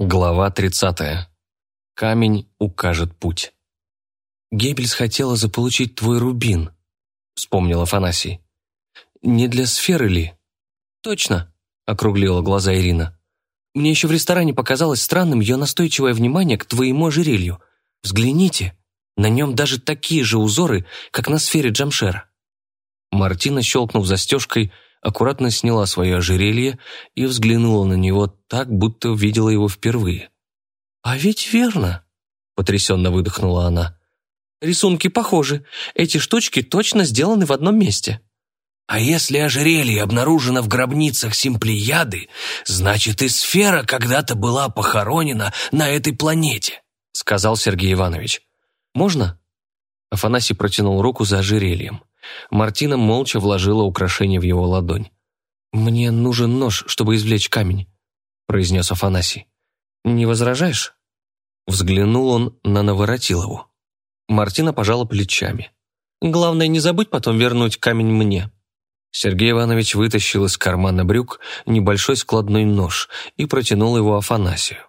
Глава 30. Камень укажет путь. «Геббельс хотела заполучить твой рубин», — вспомнил Афанасий. «Не для сферы ли?» «Точно», — округлила глаза Ирина. «Мне еще в ресторане показалось странным ее настойчивое внимание к твоему ожерелью. Взгляните, на нем даже такие же узоры, как на сфере Джамшера». Мартина, щелкнув застежкой, — аккуратно сняла свое ожерелье и взглянула на него так, будто увидела его впервые. «А ведь верно!» – потрясенно выдохнула она. «Рисунки похожи. Эти штучки точно сделаны в одном месте». «А если ожерелье обнаружено в гробницах Симплияды, значит и сфера когда-то была похоронена на этой планете», – сказал Сергей Иванович. «Можно?» Афанасий протянул руку за ожерельем. Мартина молча вложила украшение в его ладонь. «Мне нужен нож, чтобы извлечь камень», – произнес Афанасий. «Не возражаешь?» Взглянул он на Наворотилову. Мартина пожала плечами. «Главное, не забудь потом вернуть камень мне». Сергей Иванович вытащил из кармана брюк небольшой складной нож и протянул его Афанасию.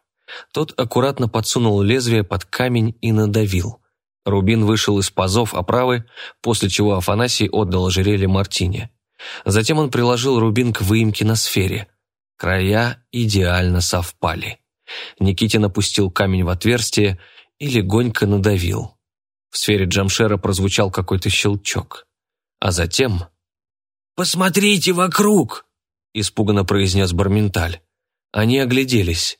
Тот аккуратно подсунул лезвие под камень и надавил. Рубин вышел из пазов оправы, после чего Афанасий отдал ожерелье Мартине. Затем он приложил рубин к выемке на сфере. Края идеально совпали. Никитин опустил камень в отверстие и легонько надавил. В сфере Джамшера прозвучал какой-то щелчок. А затем... «Посмотрите вокруг!» – испуганно произнес Барменталь. Они огляделись.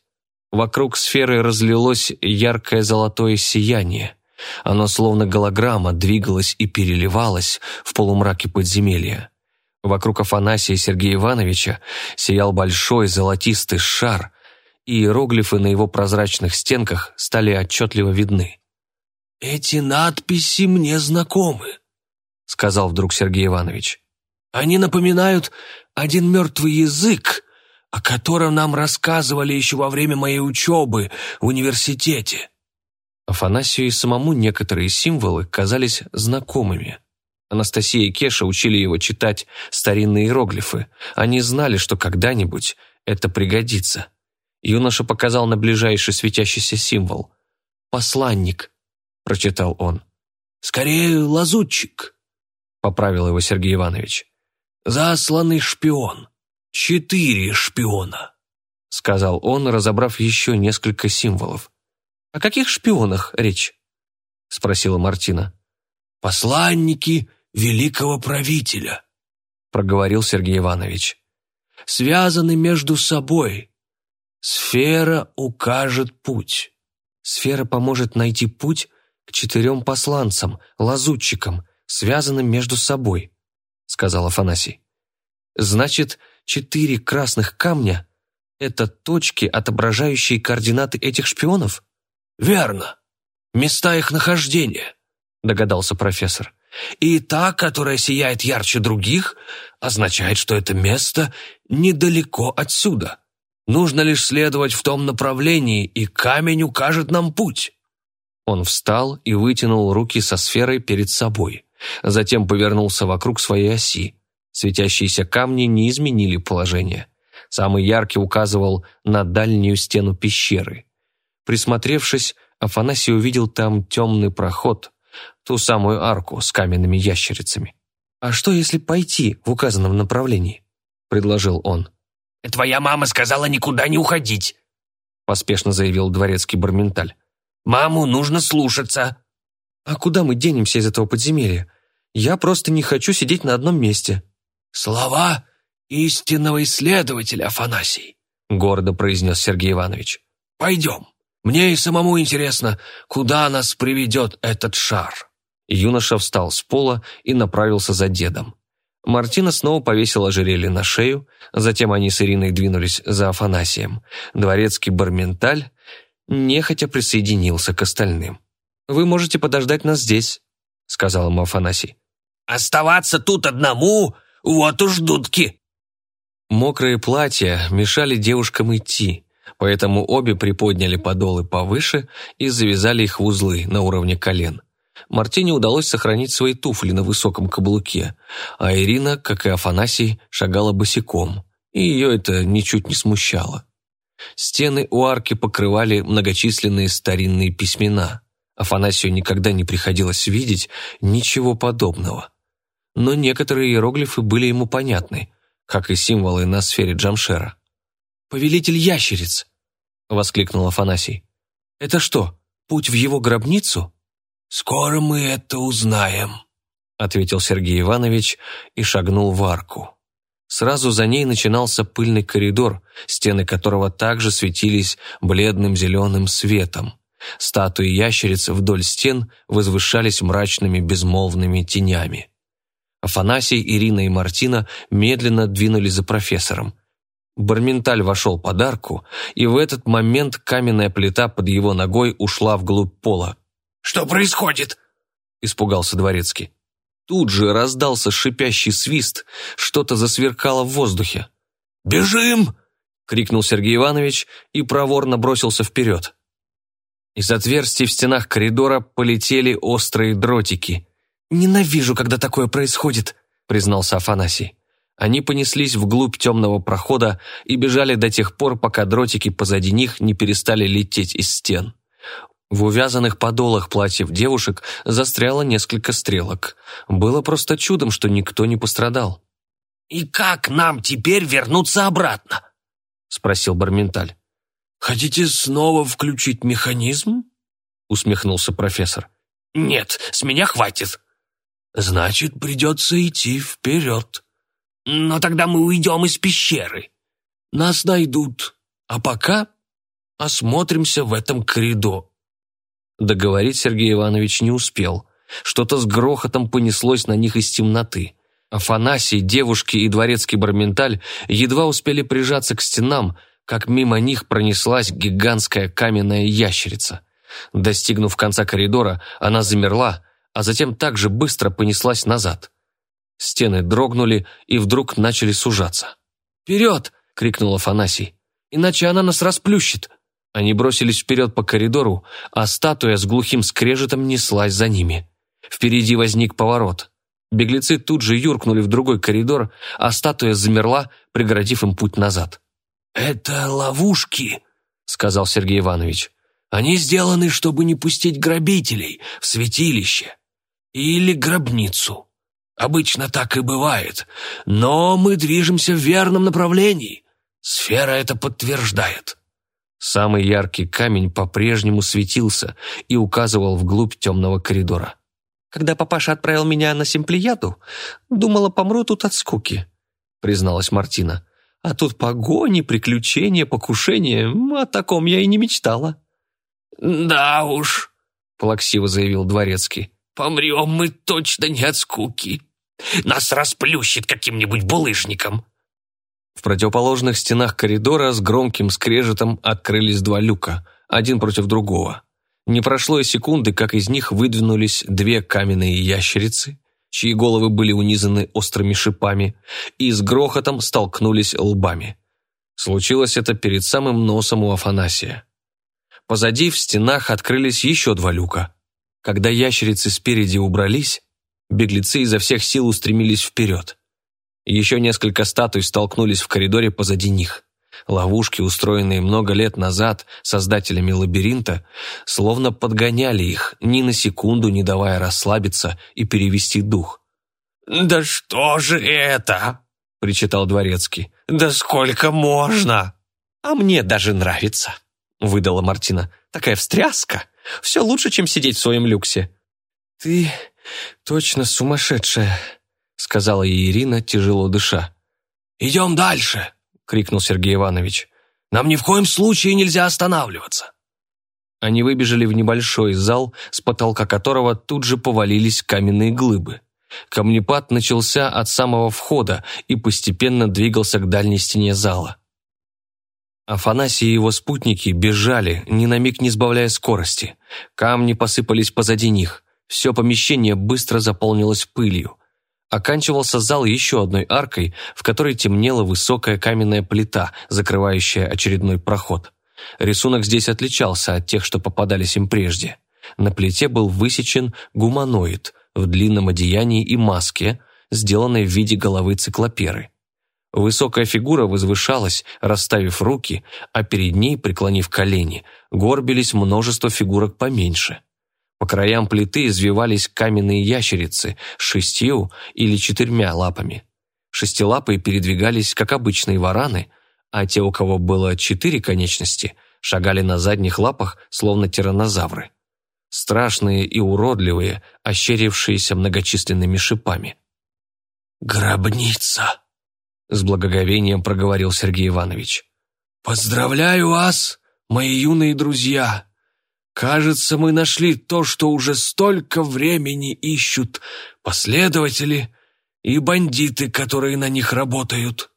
Вокруг сферы разлилось яркое золотое сияние. Оно словно голограмма двигалось и переливалось в полумраке подземелья. Вокруг Афанасия Сергея Ивановича сиял большой золотистый шар, и иероглифы на его прозрачных стенках стали отчетливо видны. «Эти надписи мне знакомы», — сказал вдруг Сергей Иванович. «Они напоминают один мертвый язык, о котором нам рассказывали еще во время моей учебы в университете». Афанасию и самому некоторые символы казались знакомыми. Анастасия и Кеша учили его читать старинные иероглифы. Они знали, что когда-нибудь это пригодится. Юноша показал на ближайший светящийся символ. «Посланник», — прочитал он. «Скорее, лазутчик», — поправил его Сергей Иванович. «Засланный шпион. Четыре шпиона», — сказал он, разобрав еще несколько символов. «О каких шпионах речь?» — спросила Мартина. «Посланники великого правителя», — проговорил Сергей Иванович. «Связаны между собой. Сфера укажет путь». «Сфера поможет найти путь к четырем посланцам, лазутчикам, связанным между собой», — сказал Афанасий. «Значит, четыре красных камня — это точки, отображающие координаты этих шпионов?» «Верно. Места их нахождения», — догадался профессор. «И та, которая сияет ярче других, означает, что это место недалеко отсюда. Нужно лишь следовать в том направлении, и камень укажет нам путь». Он встал и вытянул руки со сферой перед собой. Затем повернулся вокруг своей оси. Светящиеся камни не изменили положение. Самый яркий указывал на дальнюю стену пещеры. Присмотревшись, Афанасий увидел там темный проход, ту самую арку с каменными ящерицами. «А что, если пойти в указанном направлении?» – предложил он. «Твоя мама сказала никуда не уходить», – поспешно заявил дворецкий Барменталь. «Маму нужно слушаться». «А куда мы денемся из этого подземелья? Я просто не хочу сидеть на одном месте». «Слова истинного исследователя, Афанасий», – гордо произнес Сергей Иванович. «Пойдем». Мне и самому интересно, куда нас приведет этот шар». Юноша встал с пола и направился за дедом. Мартина снова повесила ожерелье на шею, затем они с Ириной двинулись за Афанасием. Дворецкий Барменталь нехотя присоединился к остальным. «Вы можете подождать нас здесь», — сказал ему Афанасий. «Оставаться тут одному? Вот уж дудки!» Мокрые платья мешали девушкам идти, поэтому обе приподняли подолы повыше и завязали их в узлы на уровне колен. Мартине удалось сохранить свои туфли на высоком каблуке, а Ирина, как и Афанасий, шагала босиком, и ее это ничуть не смущало. Стены у арки покрывали многочисленные старинные письмена. Афанасию никогда не приходилось видеть ничего подобного. Но некоторые иероглифы были ему понятны, как и символы на сфере Джамшера. «Повелитель ящериц!» — воскликнул Афанасий. «Это что, путь в его гробницу?» «Скоро мы это узнаем», — ответил Сергей Иванович и шагнул в арку. Сразу за ней начинался пыльный коридор, стены которого также светились бледным зеленым светом. Статуи ящериц вдоль стен возвышались мрачными безмолвными тенями. Афанасий, Ирина и Мартина медленно двинулись за профессором. Барменталь вошел под арку, и в этот момент каменная плита под его ногой ушла вглубь пола. «Что происходит?» – испугался дворецкий. Тут же раздался шипящий свист, что-то засверкало в воздухе. «Бежим!» — крикнул Сергей Иванович и проворно бросился вперед. Из отверстий в стенах коридора полетели острые дротики. «Ненавижу, когда такое происходит», — признался Афанасий. Они понеслись вглубь темного прохода и бежали до тех пор, пока дротики позади них не перестали лететь из стен. В увязанных подолах платьев девушек застряло несколько стрелок. Было просто чудом, что никто не пострадал. «И как нам теперь вернуться обратно?» — спросил Барменталь. «Хотите снова включить механизм?» — усмехнулся профессор. «Нет, с меня хватит». «Значит, придется идти вперед. Но тогда мы уйдем из пещеры. Нас найдут. А пока осмотримся в этом коридоре». Договорить Сергей Иванович не успел. Что-то с грохотом понеслось на них из темноты. Афанасий, девушки и дворецкий барменталь едва успели прижаться к стенам, как мимо них пронеслась гигантская каменная ящерица. Достигнув конца коридора, она замерла, а затем также быстро понеслась назад. Стены дрогнули и вдруг начали сужаться. «Вперед!» — крикнул Афанасий. «Иначе она нас расплющит!» Они бросились вперед по коридору, а статуя с глухим скрежетом неслась за ними. Впереди возник поворот. Беглецы тут же юркнули в другой коридор, а статуя замерла, преградив им путь назад. «Это ловушки», — сказал Сергей Иванович. «Они сделаны, чтобы не пустить грабителей в святилище или гробницу. Обычно так и бывает, но мы движемся в верном направлении. Сфера это подтверждает». Самый яркий камень по-прежнему светился и указывал вглубь темного коридора. «Когда папаша отправил меня на Симплияду, думала, помру тут от скуки», — призналась Мартина. «А тут погони, приключения, покушения. О таком я и не мечтала». «Да уж», — плаксиво заявил Дворецкий. «Помрем мы точно не от скуки. Нас расплющит каким-нибудь булыжником». В противоположных стенах коридора с громким скрежетом открылись два люка, один против другого. Не прошло и секунды, как из них выдвинулись две каменные ящерицы, чьи головы были унизаны острыми шипами, и с грохотом столкнулись лбами. Случилось это перед самым носом у Афанасия. Позади в стенах открылись еще два люка. Когда ящерицы спереди убрались, беглецы изо всех сил устремились вперед. Еще несколько статуй столкнулись в коридоре позади них. Ловушки, устроенные много лет назад создателями лабиринта, словно подгоняли их, ни на секунду не давая расслабиться и перевести дух. «Да что же это?» – причитал Дворецкий. «Да сколько можно?» «А мне даже нравится», – выдала Мартина. «Такая встряска. Все лучше, чем сидеть в своем люксе». «Ты точно сумасшедшая», — сказала ей Ирина, тяжело дыша. «Идем дальше!» — крикнул Сергей Иванович. «Нам ни в коем случае нельзя останавливаться!» Они выбежали в небольшой зал, с потолка которого тут же повалились каменные глыбы. Камнепад начался от самого входа и постепенно двигался к дальней стене зала. Афанасий и его спутники бежали, ни на миг не сбавляя скорости. Камни посыпались позади них. Все помещение быстро заполнилось пылью. Оканчивался зал еще одной аркой, в которой темнела высокая каменная плита, закрывающая очередной проход. Рисунок здесь отличался от тех, что попадались им прежде. На плите был высечен гуманоид в длинном одеянии и маске, сделанной в виде головы циклоперы. Высокая фигура возвышалась, расставив руки, а перед ней, преклонив колени, горбились множество фигурок поменьше. По краям плиты извивались каменные ящерицы с шестью или четырьмя лапами. Шестилапые передвигались, как обычные вараны, а те, у кого было четыре конечности, шагали на задних лапах, словно тираннозавры. Страшные и уродливые, ощерившиеся многочисленными шипами. «Гробница!» — с благоговением проговорил Сергей Иванович. «Поздравляю вас, мои юные друзья! Кажется, мы нашли то, что уже столько времени ищут последователи и бандиты, которые на них работают».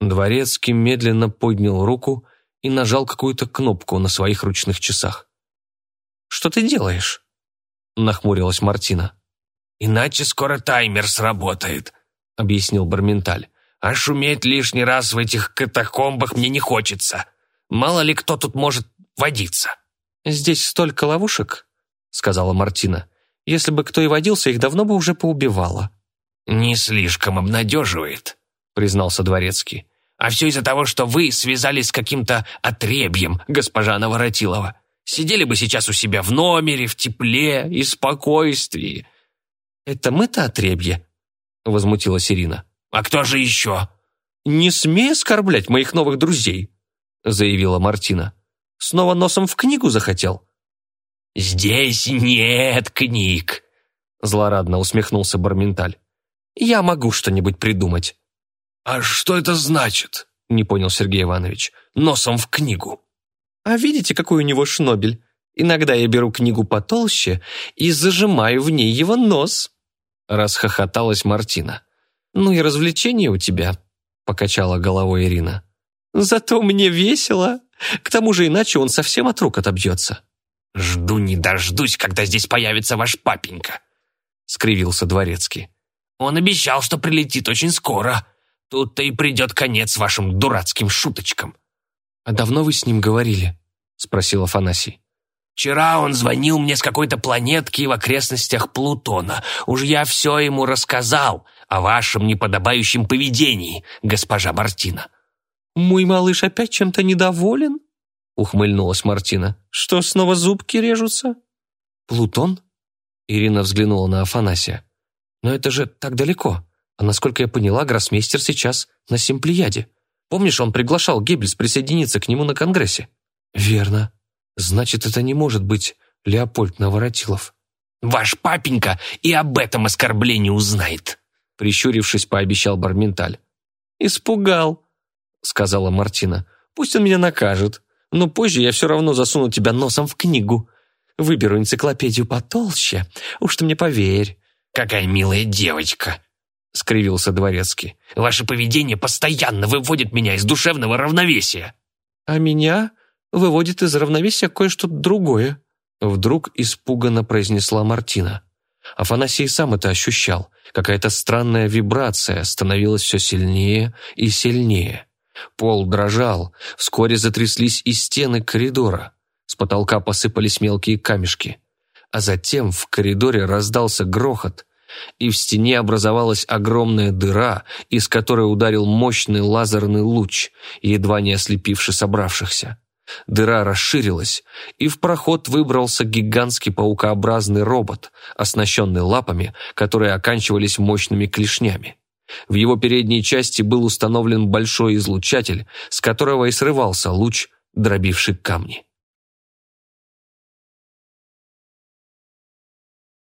Дворецкий медленно поднял руку и нажал какую-то кнопку на своих ручных часах. «Что ты делаешь?» — нахмурилась Мартина. «Иначе скоро таймер сработает», — объяснил Барменталь. «А шуметь лишний раз в этих катакомбах мне не хочется. Мало ли кто тут может водиться». «Здесь столько ловушек», — сказала Мартина. «Если бы кто и водился, их давно бы уже поубивало». «Не слишком обнадеживает», — признался Дворецкий. «А все из-за того, что вы связались с каким-то отребьем, госпожа Наворотилова. Сидели бы сейчас у себя в номере, в тепле и спокойствии». «Это мы-то отребье», — возмутилась Ирина. «А кто же еще?» «Не смей оскорблять моих новых друзей», — заявила Мартина. «Снова носом в книгу захотел?» «Здесь нет книг», — злорадно усмехнулся Барменталь. «Я могу что-нибудь придумать». «А что это значит?» — не понял Сергей Иванович. «Носом в книгу». «А видите, какой у него шнобель? Иногда я беру книгу потолще и зажимаю в ней его нос». Расхохоталась Мартина. «Ну и развлечение у тебя», — покачала головой Ирина. «Зато мне весело. К тому же иначе он совсем от рук отобьется». «Жду не дождусь, когда здесь появится ваш папенька», — скривился Дворецкий. «Он обещал, что прилетит очень скоро. Тут-то и придет конец вашим дурацким шуточкам». «А давно вы с ним говорили?» — спросил Афанасий. Вчера он звонил мне с какой-то планетки в окрестностях Плутона. Уж я все ему рассказал о вашем неподобающем поведении, госпожа Мартина». «Мой малыш опять чем-то недоволен?» — ухмыльнулась Мартина. «Что, снова зубки режутся?» «Плутон?» — Ирина взглянула на Афанасия. «Но это же так далеко. А насколько я поняла, гроссмейстер сейчас на Симплияде. Помнишь, он приглашал Геббельс присоединиться к нему на Конгрессе?» «Верно», Значит, это не может быть Леопольд Наворотилов. «Ваш папенька и об этом оскорблении узнает», прищурившись, пообещал Барменталь. «Испугал», — сказала Мартина. «Пусть он меня накажет, но позже я все равно засуну тебя носом в книгу. Выберу энциклопедию потолще, уж ты мне поверь». «Какая милая девочка», — скривился Дворецкий. «Ваше поведение постоянно выводит меня из душевного равновесия». «А меня выводит из равновесия кое-что другое», вдруг испуганно произнесла Мартина. Афанасий сам это ощущал. Какая-то странная вибрация становилась все сильнее и сильнее. Пол дрожал, вскоре затряслись и стены коридора. С потолка посыпались мелкие камешки. А затем в коридоре раздался грохот, и в стене образовалась огромная дыра, из которой ударил мощный лазерный луч, едва не ослепивший собравшихся. Дыра расширилась, и в проход выбрался гигантский паукообразный робот, оснащенный лапами, которые оканчивались мощными клешнями. В его передней части был установлен большой излучатель, с которого и срывался луч, дробивший камни.